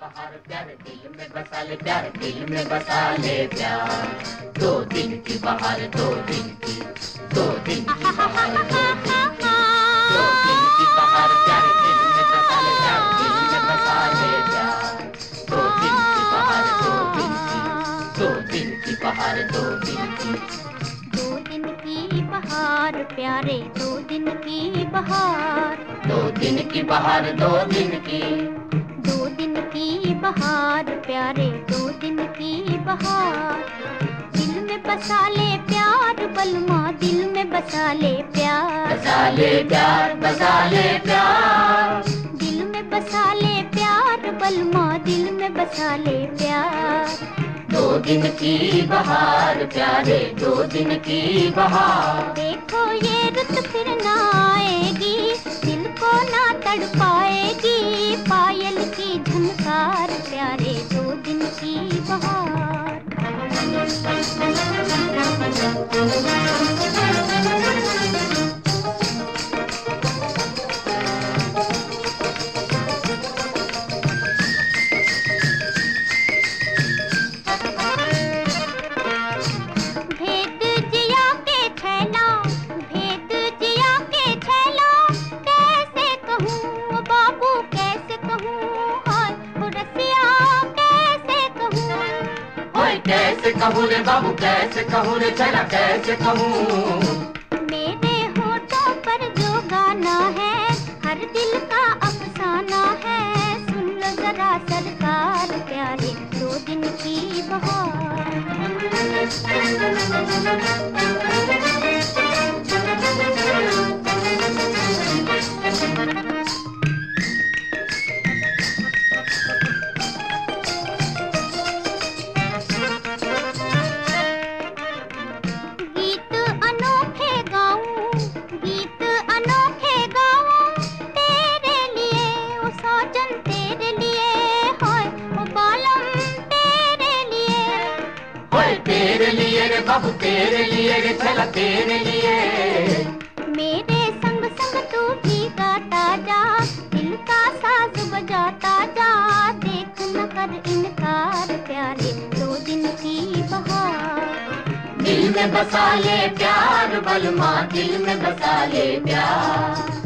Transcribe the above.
बहार दो में बसा ले प्यार दो दिन की बहार दो दिन की बहार, दो दिन की दो दिन की बहार प्यारे दो दिन की बहार, दो दिन की बहार, दो दिन की। बहार प्यारे दो दिन की बहार। दिल में बसा ले प्यार बलमा दिल में बसा ले प्यार। बसा ले प्यार बसा ले प्यार। दिल में बसा ले प्यार बलमा दिल में बसा ले प्यार। दो दिन की बहार प्यारे दो दिन की बहार। देखो ये रुत फिर ना आएगी प्यारे दो दिन की बहार कैसे कहूँ रे बाबू, कैसे कहूँ रे चला, कैसे कहूँ? मेरे होठों पर जो गाना है, हर दिल का अफसाना है। सुन लो जरा सरकार प्यारे, दो दिन की बहार। तेरे लिए रे बाबू तेरे लिए रे चला तेरे लिए। मेरे संग संग तू भी गाता जा दिल का साज बजाता जा। देख न कर इनकार प्यारे दो दिन की बहार। दिल में बसा ले प्यार बलमा दिल में बसा ले प्यार।